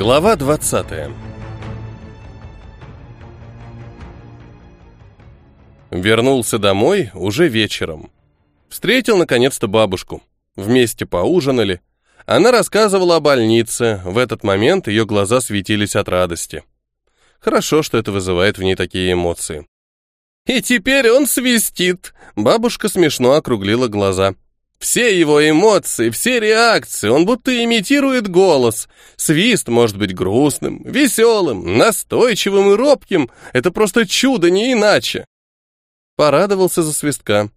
Глава 20 Вернулся домой уже вечером. Встретил наконец-то бабушку. Вместе поужинали. Она рассказывала о больнице. В этот момент ее глаза светились от радости. Хорошо, что это вызывает в ней такие эмоции. «И теперь он свистит!» Бабушка смешно округлила глаза. Все его эмоции, все реакции, он будто имитирует голос. Свист может быть грустным, веселым, настойчивым и робким. Это просто чудо, не иначе. Порадовался за свистка.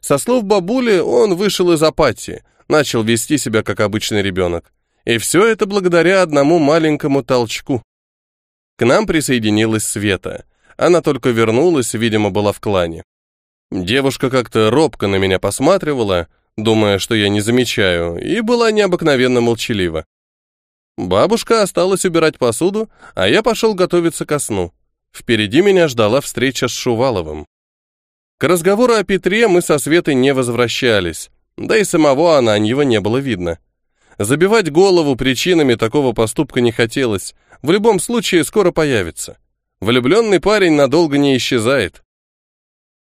Со слов бабули, он вышел из апатии, начал вести себя как обычный ребенок. И все это благодаря одному маленькому толчку. К нам присоединилась Света. Она только вернулась, видимо, была в клане. Девушка как-то робко на меня посматривала, думая, что я не замечаю, и была необыкновенно молчалива. Бабушка осталась убирать посуду, а я пошел готовиться ко сну. Впереди меня ждала встреча с Шуваловым. К разговору о Петре мы со Светой не возвращались, да и самого Ананьева не было видно. Забивать голову причинами такого поступка не хотелось, в любом случае скоро появится. Влюбленный парень надолго не исчезает.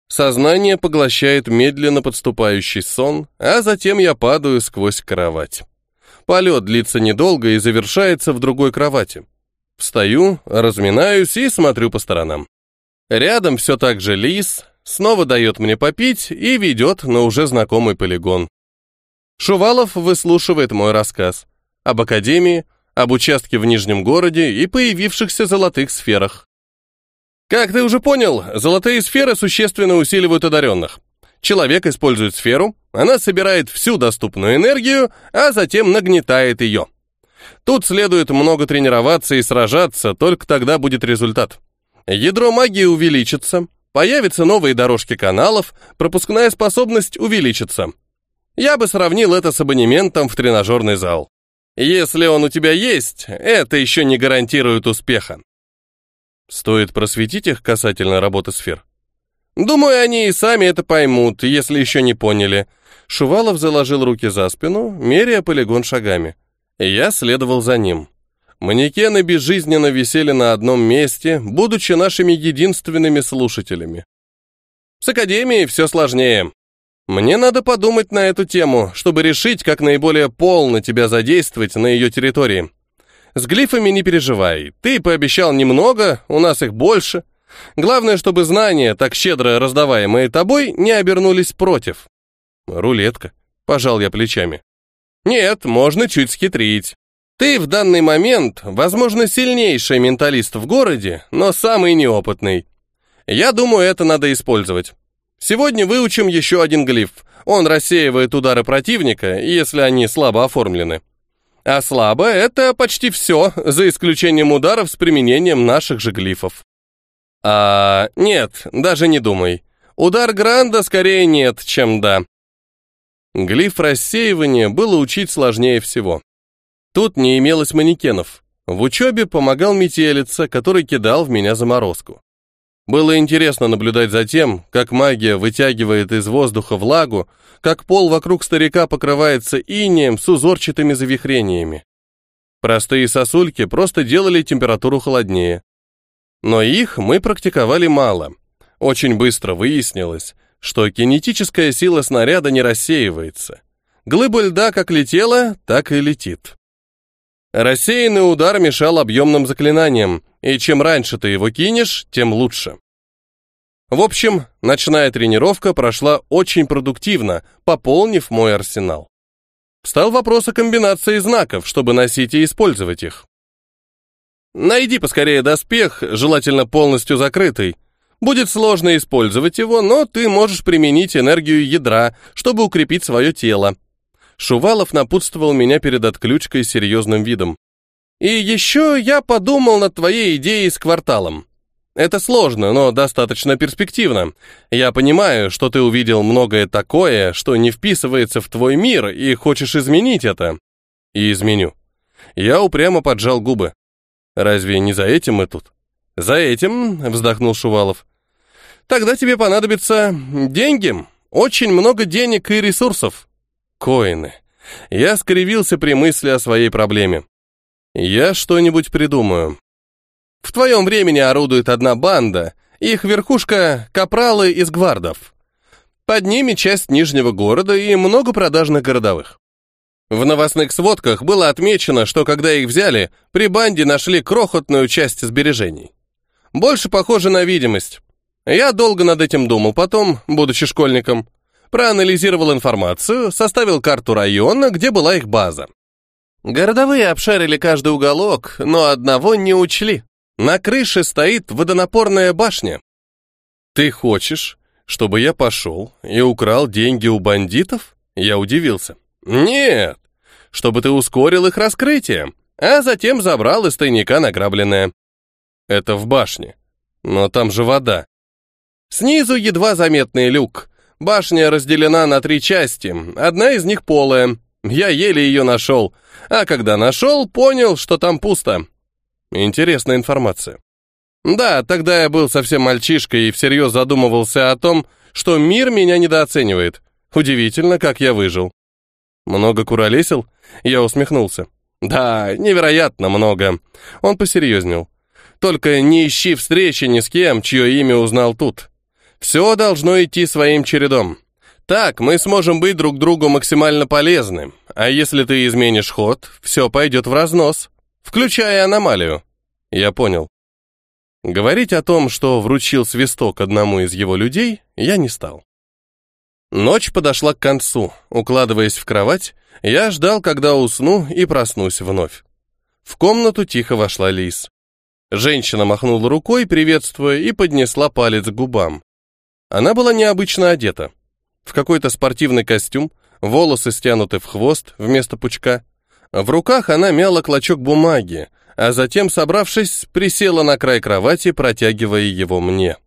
Сознание поглощает медленно подступающий сон, а затем я падаю сквозь кровать. Полет длится недолго и завершается в другой кровати. Встаю, разминаюсь и смотрю по сторонам. Рядом все так же лис, снова дает мне попить и ведет на уже знакомый полигон. Шувалов выслушивает мой рассказ об академии, об участке в Нижнем городе и появившихся золотых сферах. Как ты уже понял, золотые сферы существенно усиливают одаренных. Человек использует сферу, она собирает всю доступную энергию, а затем нагнетает ее. Тут следует много тренироваться и сражаться, только тогда будет результат. Ядро магии увеличится, появятся новые дорожки каналов, пропускная способность увеличится. Я бы сравнил это с абонементом в тренажерный зал. Если он у тебя есть, это еще не гарантирует успеха. Стоит просветить их касательно работы сфер. Думаю, они и сами это поймут, если еще не поняли. Шувалов заложил руки за спину, меряя полигон шагами. Я следовал за ним. Манекены безжизненно висели на одном месте, будучи нашими единственными слушателями. С Академией все сложнее. Мне надо подумать на эту тему, чтобы решить, как наиболее полно тебя задействовать на ее территории. С глифами не переживай. Ты пообещал немного, у нас их больше. Главное, чтобы знания, так щедро раздаваемые тобой, не обернулись против. Рулетка. Пожал я плечами. Нет, можно чуть схитрить. Ты в данный момент, возможно, сильнейший менталист в городе, но самый неопытный. Я думаю, это надо использовать. Сегодня выучим еще один глиф. Он рассеивает удары противника, если они слабо оформлены. А слабо — это почти все, за исключением ударов с применением наших же глифов. А, нет, даже не думай. Удар Гранда скорее нет, чем да. Глиф рассеивания было учить сложнее всего. Тут не имелось манекенов. В учебе помогал метелица, который кидал в меня заморозку. Было интересно наблюдать за тем, как магия вытягивает из воздуха влагу, как пол вокруг старика покрывается инеем с узорчатыми завихрениями. Простые сосульки просто делали температуру холоднее. Но их мы практиковали мало. Очень быстро выяснилось, что кинетическая сила снаряда не рассеивается. Глыба льда как летела, так и летит. Рассеянный удар мешал объемным заклинаниям, и чем раньше ты его кинешь, тем лучше. В общем, ночная тренировка прошла очень продуктивно, пополнив мой арсенал. Встал вопрос о комбинации знаков, чтобы носить и использовать их. Найди поскорее доспех, желательно полностью закрытый. Будет сложно использовать его, но ты можешь применить энергию ядра, чтобы укрепить свое тело. Шувалов напутствовал меня перед отключкой серьезным видом. И еще я подумал над твоей идеей с кварталом. Это сложно, но достаточно перспективно. Я понимаю, что ты увидел многое такое, что не вписывается в твой мир, и хочешь изменить это. И изменю. Я упрямо поджал губы. Разве не за этим мы тут? За этим, вздохнул Шувалов. Тогда тебе понадобятся деньги. Очень много денег и ресурсов. Коины. Я скривился при мысли о своей проблеме. Я что-нибудь придумаю. В твоем времени орудует одна банда, их верхушка — капралы из гвардов. Под ними часть Нижнего города и много продажных городовых. В новостных сводках было отмечено, что когда их взяли, при банде нашли крохотную часть сбережений. Больше похоже на видимость. Я долго над этим думал, потом, будучи школьником, проанализировал информацию, составил карту района, где была их база. Городовые обшарили каждый уголок, но одного не учли. На крыше стоит водонапорная башня. Ты хочешь, чтобы я пошел и украл деньги у бандитов? Я удивился. Нет, чтобы ты ускорил их раскрытие, а затем забрал из тайника награбленное. Это в башне. Но там же вода. Снизу едва заметный люк. Башня разделена на три части, одна из них полая. Я еле ее нашел, а когда нашел, понял, что там пусто. Интересная информация. Да, тогда я был совсем мальчишкой и всерьез задумывался о том, что мир меня недооценивает. Удивительно, как я выжил. Много куролесил? Я усмехнулся. Да, невероятно много. Он посерьезнел. Только не ищи встречи ни с кем, чье имя узнал тут. Все должно идти своим чередом. Так мы сможем быть друг другу максимально полезны. А если ты изменишь ход, все пойдет в разнос включая аномалию. Я понял. Говорить о том, что вручил свисток одному из его людей, я не стал. Ночь подошла к концу. Укладываясь в кровать, я ждал, когда усну и проснусь вновь. В комнату тихо вошла Лис. Женщина махнула рукой, приветствуя, и поднесла палец к губам. Она была необычно одета. В какой-то спортивный костюм, волосы стянуты в хвост вместо пучка, в руках она мяла клочок бумаги, а затем, собравшись, присела на край кровати, протягивая его мне.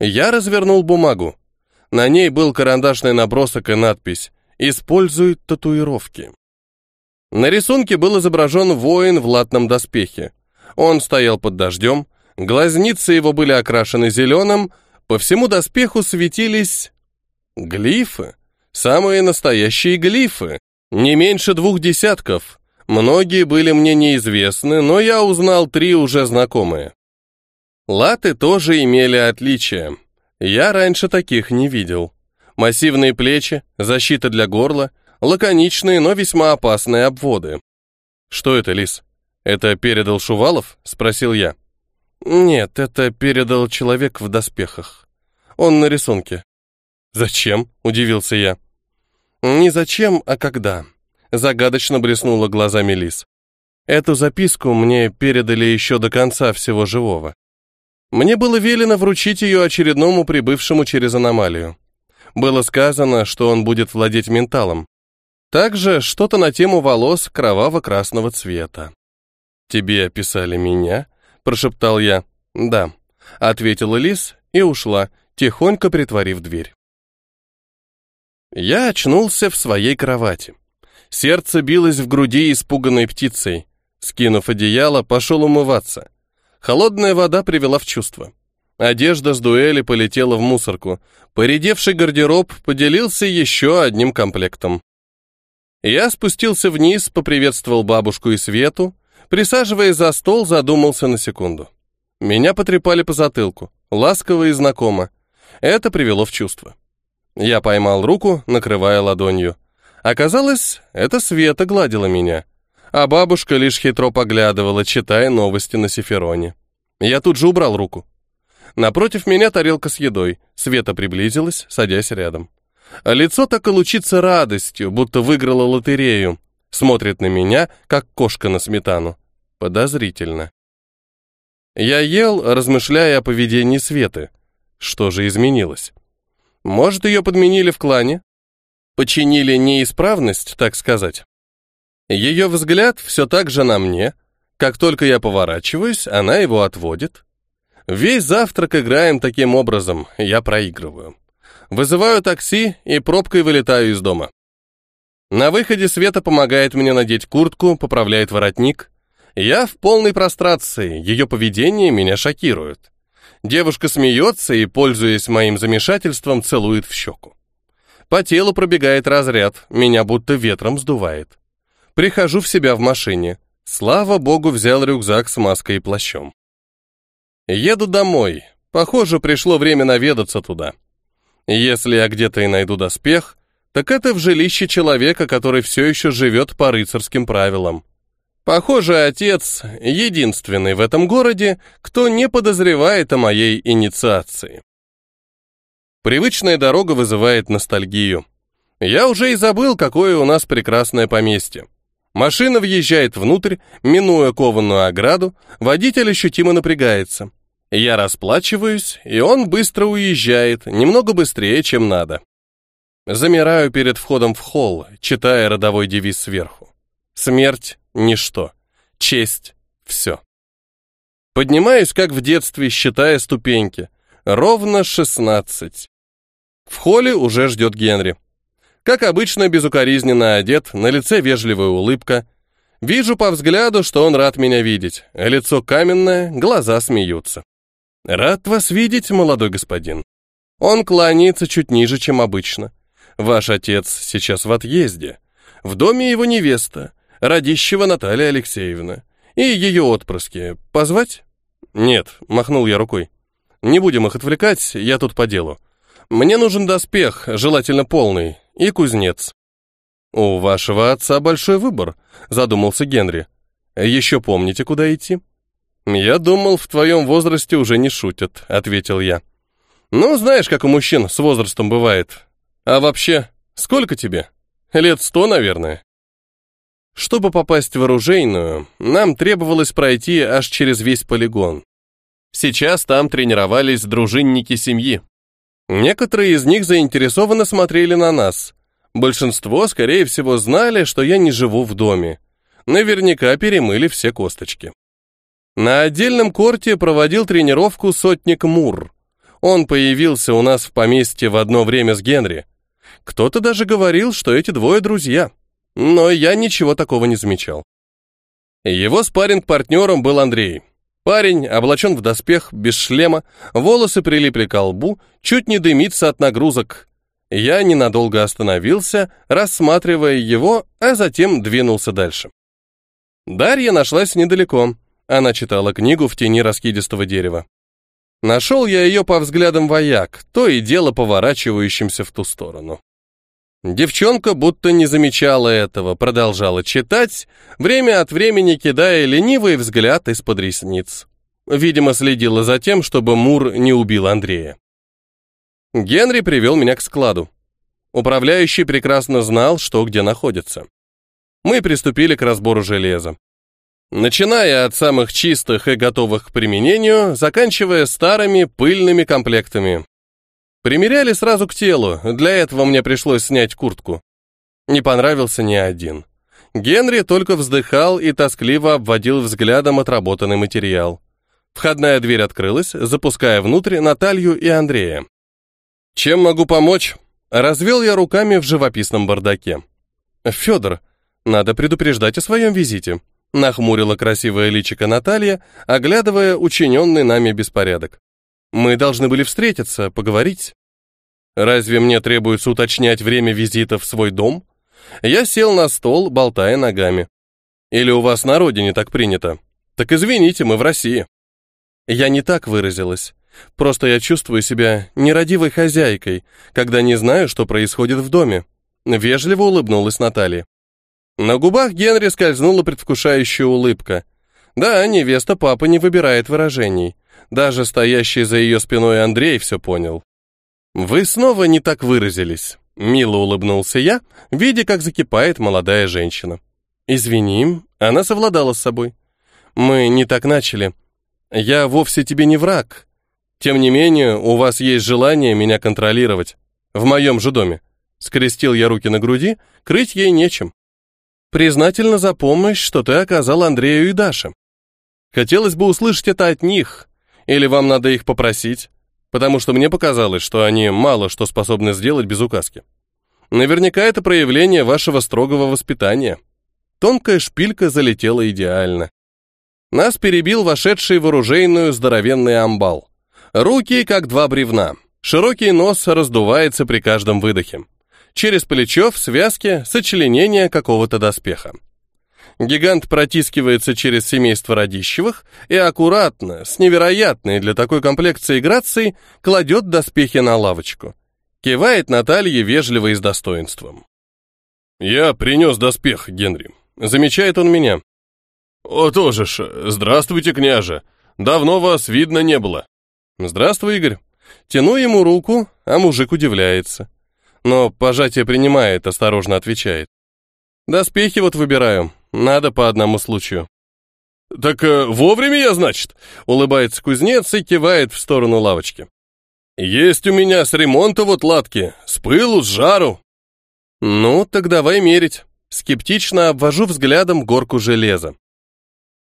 Я развернул бумагу. На ней был карандашный набросок и надпись «Используй татуировки». На рисунке был изображен воин в латном доспехе. Он стоял под дождем, глазницы его были окрашены зеленым, по всему доспеху светились глифы, самые настоящие глифы, не меньше двух десятков. Многие были мне неизвестны, но я узнал три уже знакомые. Латы тоже имели отличия. Я раньше таких не видел. Массивные плечи, защита для горла, лаконичные, но весьма опасные обводы. «Что это, Лис? Это передал Шувалов?» — спросил я. «Нет, это передал человек в доспехах. Он на рисунке». «Зачем?» — удивился я. «Не зачем, а когда», — загадочно блеснула глазами Лис. «Эту записку мне передали еще до конца всего живого. Мне было велено вручить ее очередному прибывшему через аномалию. Было сказано, что он будет владеть менталом. Также что-то на тему волос кроваво-красного цвета. «Тебе описали меня?» — прошептал я. «Да», — ответила Лис и ушла, тихонько притворив дверь. Я очнулся в своей кровати. Сердце билось в груди испуганной птицей. Скинув одеяло, пошел умываться. Холодная вода привела в чувство. Одежда с дуэли полетела в мусорку. Поредевший гардероб поделился еще одним комплектом. Я спустился вниз, поприветствовал бабушку и Свету, присаживаясь за стол, задумался на секунду. Меня потрепали по затылку, ласково и знакомо. Это привело в чувство. Я поймал руку, накрывая ладонью. Оказалось, это Света гладила меня, а бабушка лишь хитро поглядывала, читая новости на Сифероне. Я тут же убрал руку. Напротив меня тарелка с едой. Света приблизилась, садясь рядом. лицо так и лучится радостью, будто выиграла лотерею. Смотрит на меня, как кошка на сметану. Подозрительно. Я ел, размышляя о поведении Светы. Что же изменилось? Может, ее подменили в клане? Починили неисправность, так сказать. Ее взгляд все так же на мне. Как только я поворачиваюсь, она его отводит. Весь завтрак играем таким образом, я проигрываю. Вызываю такси и пробкой вылетаю из дома. На выходе Света помогает мне надеть куртку, поправляет воротник. Я в полной прострации, ее поведение меня шокирует. Девушка смеется и, пользуясь моим замешательством, целует в щеку. По телу пробегает разряд, меня будто ветром сдувает. Прихожу в себя в машине. Слава богу, взял рюкзак с маской и плащом. Еду домой. Похоже, пришло время наведаться туда. Если я где-то и найду доспех, так это в жилище человека, который все еще живет по рыцарским правилам. Похоже, отец единственный в этом городе, кто не подозревает о моей инициации. Привычная дорога вызывает ностальгию. Я уже и забыл, какое у нас прекрасное поместье. Машина въезжает внутрь, минуя кованую ограду, водитель ощутимо напрягается. Я расплачиваюсь, и он быстро уезжает, немного быстрее, чем надо. Замираю перед входом в холл, читая родовой девиз сверху. Смерть — ничто. Честь — все. Поднимаюсь, как в детстве, считая ступеньки. Ровно шестнадцать. В холле уже ждет Генри. Как обычно, безукоризненно одет, на лице вежливая улыбка. Вижу по взгляду, что он рад меня видеть. Лицо каменное, глаза смеются. Рад вас видеть, молодой господин. Он кланяется чуть ниже, чем обычно. Ваш отец сейчас в отъезде. В доме его невеста, Радищева Наталья Алексеевна. И ее отпрыски. Позвать? Нет, махнул я рукой. Не будем их отвлекать, я тут по делу. Мне нужен доспех, желательно полный, и кузнец. У вашего отца большой выбор, задумался Генри. Еще помните, куда идти? Я думал, в твоем возрасте уже не шутят, ответил я. Ну, знаешь, как у мужчин с возрастом бывает. А вообще, сколько тебе? Лет сто, наверное. Чтобы попасть в оружейную, нам требовалось пройти аж через весь полигон. Сейчас там тренировались дружинники семьи. Некоторые из них заинтересованно смотрели на нас. Большинство, скорее всего, знали, что я не живу в доме. Наверняка перемыли все косточки. На отдельном корте проводил тренировку сотник Мур. Он появился у нас в поместье в одно время с Генри. Кто-то даже говорил, что эти двое друзья. Но я ничего такого не замечал. Его спарринг-партнером был Андрей. Парень облачен в доспех, без шлема, волосы прилипли к лбу, чуть не дымится от нагрузок. Я ненадолго остановился, рассматривая его, а затем двинулся дальше. Дарья нашлась недалеко. Она читала книгу в тени раскидистого дерева. Нашел я ее по взглядам вояк, то и дело поворачивающимся в ту сторону. Девчонка будто не замечала этого, продолжала читать, время от времени кидая ленивый взгляд из-под ресниц. Видимо, следила за тем, чтобы Мур не убил Андрея. Генри привел меня к складу. Управляющий прекрасно знал, что где находится. Мы приступили к разбору железа. Начиная от самых чистых и готовых к применению, заканчивая старыми пыльными комплектами. Примеряли сразу к телу, для этого мне пришлось снять куртку. Не понравился ни один. Генри только вздыхал и тоскливо обводил взглядом отработанный материал. Входная дверь открылась, запуская внутрь Наталью и Андрея. «Чем могу помочь?» Развел я руками в живописном бардаке. «Федор, надо предупреждать о своем визите», нахмурила красивое личико Наталья, оглядывая учиненный нами беспорядок. Мы должны были встретиться, поговорить. Разве мне требуется уточнять время визита в свой дом? Я сел на стол, болтая ногами. Или у вас на родине так принято? Так извините, мы в России. Я не так выразилась. Просто я чувствую себя нерадивой хозяйкой, когда не знаю, что происходит в доме. Вежливо улыбнулась Наталья. На губах Генри скользнула предвкушающая улыбка. Да, невеста папы не выбирает выражений. Даже стоящий за ее спиной Андрей все понял. «Вы снова не так выразились», — мило улыбнулся я, видя, как закипает молодая женщина. «Извини, она совладала с собой. Мы не так начали. Я вовсе тебе не враг. Тем не менее, у вас есть желание меня контролировать. В моем же доме». Скрестил я руки на груди, крыть ей нечем. Признательно за помощь, что ты оказал Андрею и Даше. Хотелось бы услышать это от них, или вам надо их попросить? Потому что мне показалось, что они мало что способны сделать без указки. Наверняка это проявление вашего строгого воспитания. Тонкая шпилька залетела идеально. Нас перебил вошедший в оружейную здоровенный амбал. Руки, как два бревна. Широкий нос раздувается при каждом выдохе. Через плечо в связке сочленение какого-то доспеха. Гигант протискивается через семейство Радищевых и аккуратно, с невероятной для такой комплекции грацией, кладет доспехи на лавочку. Кивает Наталье вежливо и с достоинством. «Я принес доспех, Генри. Замечает он меня. «О, тоже ж, здравствуйте, княже. Давно вас видно не было». «Здравствуй, Игорь». Тяну ему руку, а мужик удивляется. Но пожатие принимает, осторожно отвечает. «Доспехи вот выбираю. Надо по одному случаю». «Так э, вовремя я, значит?» — улыбается кузнец и кивает в сторону лавочки. «Есть у меня с ремонта вот латки, с пылу, с жару». «Ну, так давай мерить». Скептично обвожу взглядом горку железа.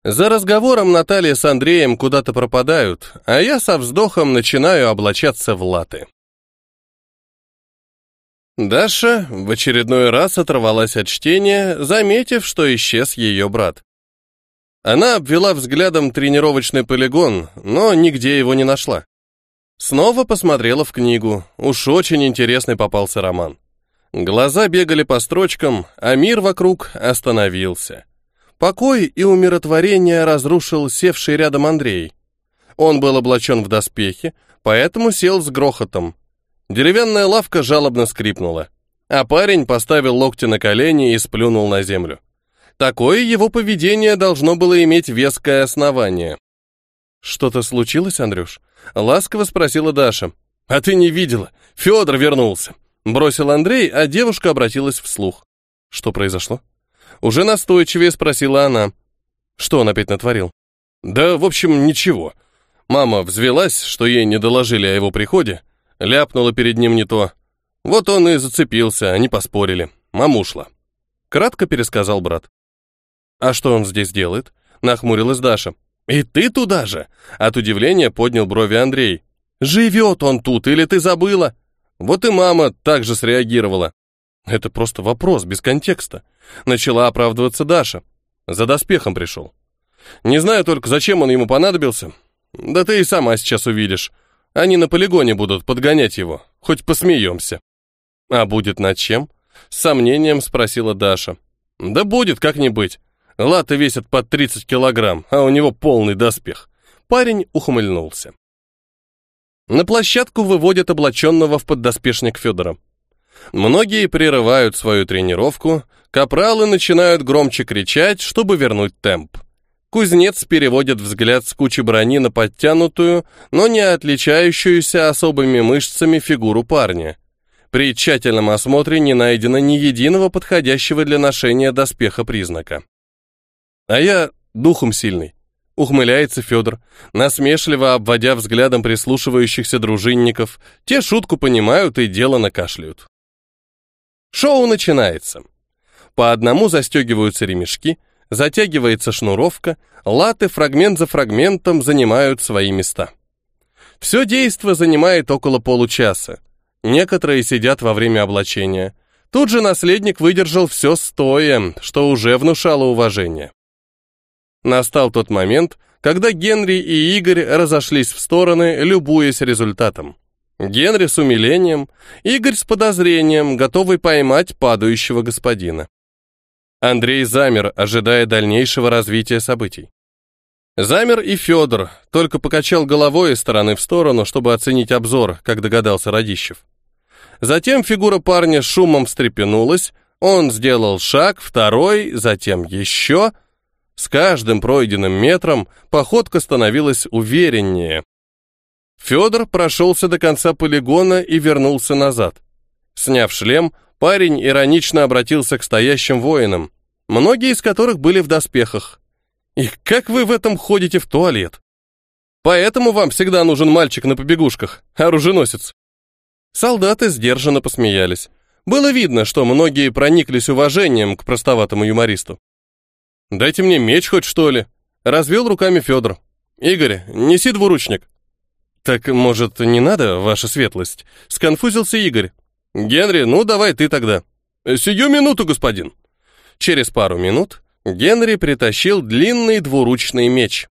За разговором Наталья с Андреем куда-то пропадают, а я со вздохом начинаю облачаться в латы. Даша в очередной раз оторвалась от чтения, заметив, что исчез ее брат. Она обвела взглядом тренировочный полигон, но нигде его не нашла. Снова посмотрела в книгу, уж очень интересный попался роман. Глаза бегали по строчкам, а мир вокруг остановился. Покой и умиротворение разрушил севший рядом Андрей. Он был облачен в доспехи, поэтому сел с грохотом. Деревянная лавка жалобно скрипнула, а парень поставил локти на колени и сплюнул на землю. Такое его поведение должно было иметь веское основание. «Что-то случилось, Андрюш?» — ласково спросила Даша. «А ты не видела? Федор вернулся!» Бросил Андрей, а девушка обратилась вслух. «Что произошло?» Уже настойчивее спросила она. Что он опять натворил? Да, в общем, ничего. Мама взвелась, что ей не доложили о его приходе, ляпнула перед ним не то. Вот он и зацепился, они поспорили. Мама ушла. Кратко пересказал брат. «А что он здесь делает?» Нахмурилась Даша. «И ты туда же?» От удивления поднял брови Андрей. «Живет он тут, или ты забыла?» Вот и мама также среагировала. Это просто вопрос, без контекста. Начала оправдываться Даша. За доспехом пришел. Не знаю только, зачем он ему понадобился. Да ты и сама сейчас увидишь. Они на полигоне будут подгонять его. Хоть посмеемся. А будет над чем? С сомнением спросила Даша. Да будет, как не быть. Латы весят под 30 килограмм, а у него полный доспех. Парень ухмыльнулся. На площадку выводят облаченного в поддоспешник Федора. Многие прерывают свою тренировку, капралы начинают громче кричать, чтобы вернуть темп. Кузнец переводит взгляд с кучи брони на подтянутую, но не отличающуюся особыми мышцами фигуру парня. При тщательном осмотре не найдено ни единого подходящего для ношения доспеха признака. А я духом сильный. Ухмыляется Федор, насмешливо обводя взглядом прислушивающихся дружинников. Те шутку понимают и дело накашляют. Шоу начинается. По одному застегиваются ремешки, затягивается шнуровка, латы фрагмент за фрагментом занимают свои места. Все действо занимает около получаса. Некоторые сидят во время облачения. Тут же наследник выдержал все стоя, что уже внушало уважение. Настал тот момент, когда Генри и Игорь разошлись в стороны, любуясь результатом. Генри с умилением, Игорь с подозрением, готовый поймать падающего господина. Андрей замер, ожидая дальнейшего развития событий. Замер и Федор, только покачал головой из стороны в сторону, чтобы оценить обзор, как догадался Радищев. Затем фигура парня шумом встрепенулась, он сделал шаг, второй, затем еще. С каждым пройденным метром походка становилась увереннее, Федор прошелся до конца полигона и вернулся назад. Сняв шлем, парень иронично обратился к стоящим воинам, многие из которых были в доспехах. «И как вы в этом ходите в туалет? Поэтому вам всегда нужен мальчик на побегушках, оруженосец». Солдаты сдержанно посмеялись. Было видно, что многие прониклись уважением к простоватому юмористу. «Дайте мне меч хоть, что ли?» Развел руками Федор. «Игорь, неси двуручник». «Так, может, не надо, ваша светлость?» — сконфузился Игорь. «Генри, ну давай ты тогда». «Сию минуту, господин». Через пару минут Генри притащил длинный двуручный меч.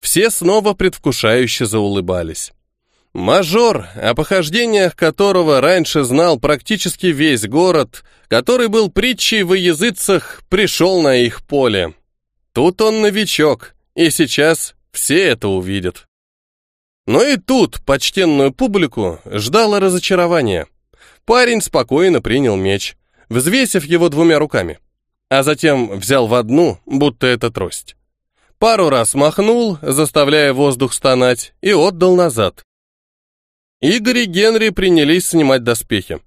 Все снова предвкушающе заулыбались. Мажор, о похождениях которого раньше знал практически весь город, который был притчей во языцах, пришел на их поле. Тут он новичок, и сейчас все это увидят. Но и тут почтенную публику ждало разочарование. Парень спокойно принял меч, взвесив его двумя руками, а затем взял в одну, будто это трость. Пару раз махнул, заставляя воздух стонать, и отдал назад. Игорь и Генри принялись снимать доспехи.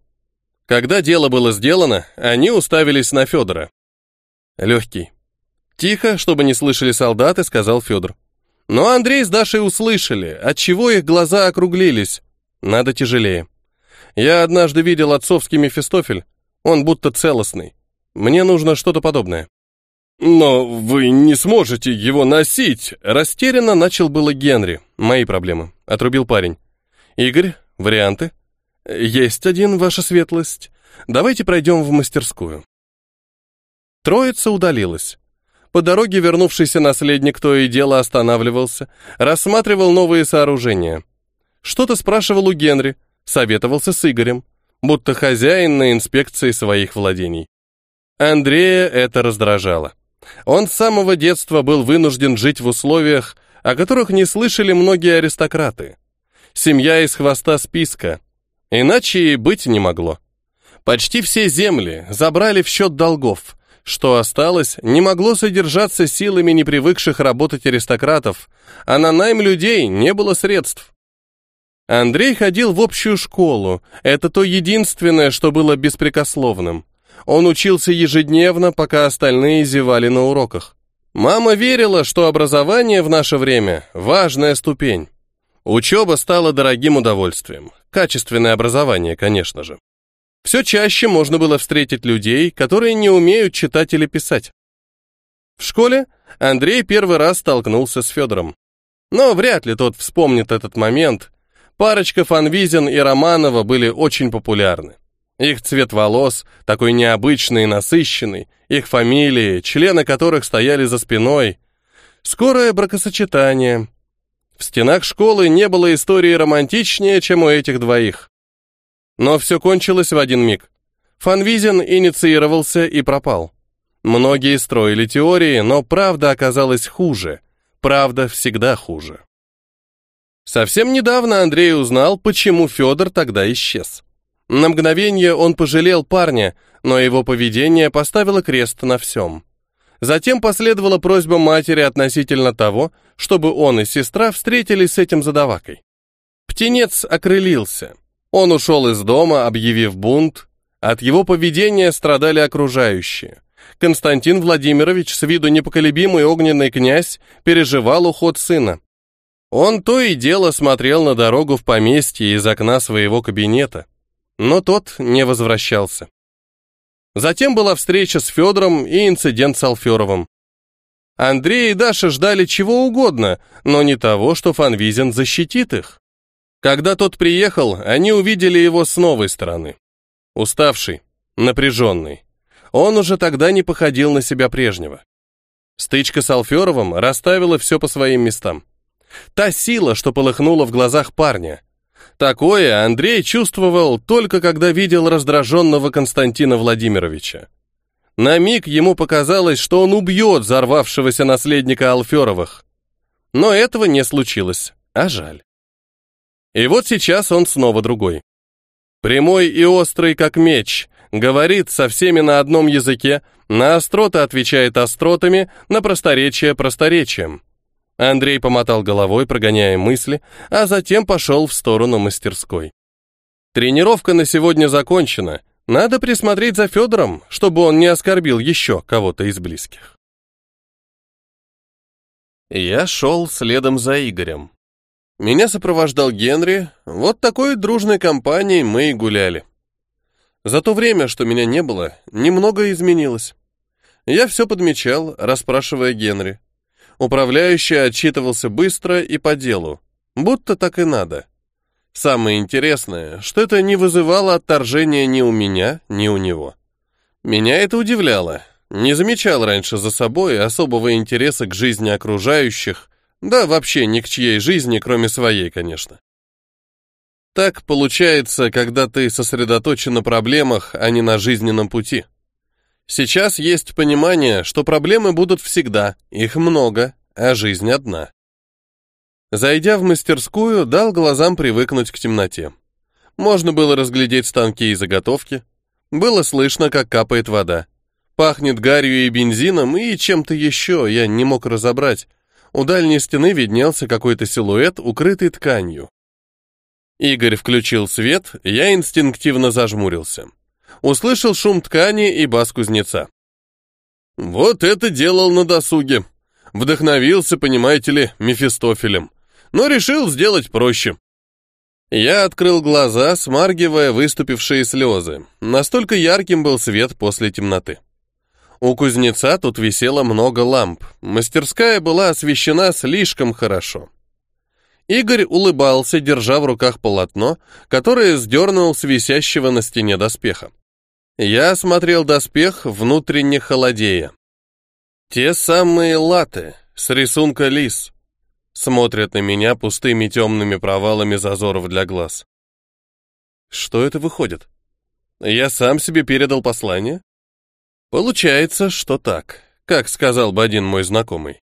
Когда дело было сделано, они уставились на Федора. Легкий. Тихо, чтобы не слышали солдаты, сказал Федор. Но Андрей с Дашей услышали, отчего их глаза округлились. Надо тяжелее. Я однажды видел отцовский Мефистофель. Он будто целостный. Мне нужно что-то подобное. «Но вы не сможете его носить!» Растерянно начал было Генри. «Мои проблемы», — отрубил парень. «Игорь, варианты?» «Есть один, ваша светлость. Давайте пройдем в мастерскую». Троица удалилась. По дороге вернувшийся наследник то и дело останавливался, рассматривал новые сооружения. Что-то спрашивал у Генри, советовался с Игорем, будто хозяин на инспекции своих владений. Андрея это раздражало. Он с самого детства был вынужден жить в условиях, о которых не слышали многие аристократы. Семья из хвоста списка. Иначе и быть не могло. Почти все земли забрали в счет долгов. Что осталось, не могло содержаться силами непривыкших работать аристократов, а на найм людей не было средств. Андрей ходил в общую школу. Это то единственное, что было беспрекословным. Он учился ежедневно, пока остальные зевали на уроках. Мама верила, что образование в наше время – важная ступень. Учеба стала дорогим удовольствием. Качественное образование, конечно же. Все чаще можно было встретить людей, которые не умеют читать или писать. В школе Андрей первый раз столкнулся с Федором. Но вряд ли тот вспомнит этот момент. Парочка Фанвизин и Романова были очень популярны. Их цвет волос, такой необычный и насыщенный, их фамилии, члены которых стояли за спиной. Скорое бракосочетание, в стенах школы не было истории романтичнее, чем у этих двоих. Но все кончилось в один миг. Фанвизин инициировался и пропал. Многие строили теории, но правда оказалась хуже. Правда всегда хуже. Совсем недавно Андрей узнал, почему Федор тогда исчез. На мгновение он пожалел парня, но его поведение поставило крест на всем. Затем последовала просьба матери относительно того, чтобы он и сестра встретились с этим задавакой. Птенец окрылился. Он ушел из дома, объявив бунт. От его поведения страдали окружающие. Константин Владимирович, с виду непоколебимый огненный князь, переживал уход сына. Он то и дело смотрел на дорогу в поместье из окна своего кабинета, но тот не возвращался. Затем была встреча с Федором и инцидент с Алферовым. Андрей и Даша ждали чего угодно, но не того, что Фанвизин защитит их. Когда тот приехал, они увидели его с новой стороны. Уставший, напряженный. Он уже тогда не походил на себя прежнего. Стычка с Алферовым расставила все по своим местам. Та сила, что полыхнула в глазах парня, Такое Андрей чувствовал только когда видел раздраженного Константина Владимировича. На миг ему показалось, что он убьет взорвавшегося наследника Алферовых. Но этого не случилось, а жаль. И вот сейчас он снова другой. Прямой и острый, как меч, говорит со всеми на одном языке, на остроты отвечает остротами, на просторечие просторечием. Андрей помотал головой, прогоняя мысли, а затем пошел в сторону мастерской. Тренировка на сегодня закончена. Надо присмотреть за Федором, чтобы он не оскорбил еще кого-то из близких. Я шел следом за Игорем. Меня сопровождал Генри, вот такой дружной компанией мы и гуляли. За то время, что меня не было, немного изменилось. Я все подмечал, расспрашивая Генри. Управляющий отчитывался быстро и по делу, будто так и надо. Самое интересное, что это не вызывало отторжения ни у меня, ни у него. Меня это удивляло. Не замечал раньше за собой особого интереса к жизни окружающих, да вообще ни к чьей жизни, кроме своей, конечно. Так получается, когда ты сосредоточен на проблемах, а не на жизненном пути. Сейчас есть понимание, что проблемы будут всегда, их много, а жизнь одна. Зайдя в мастерскую, дал глазам привыкнуть к темноте. Можно было разглядеть станки и заготовки. Было слышно, как капает вода. Пахнет гарью и бензином, и чем-то еще, я не мог разобрать. У дальней стены виднелся какой-то силуэт, укрытый тканью. Игорь включил свет, я инстинктивно зажмурился. Услышал шум ткани и бас кузнеца. Вот это делал на досуге. Вдохновился, понимаете ли, Мефистофелем. Но решил сделать проще. Я открыл глаза, смаргивая выступившие слезы. Настолько ярким был свет после темноты. У кузнеца тут висело много ламп. Мастерская была освещена слишком хорошо. Игорь улыбался, держа в руках полотно, которое сдернул с висящего на стене доспеха. Я смотрел доспех, внутренне холодея. Те самые латы с рисунка лис смотрят на меня пустыми темными провалами зазоров для глаз. Что это выходит? Я сам себе передал послание? Получается, что так, как сказал бы один мой знакомый.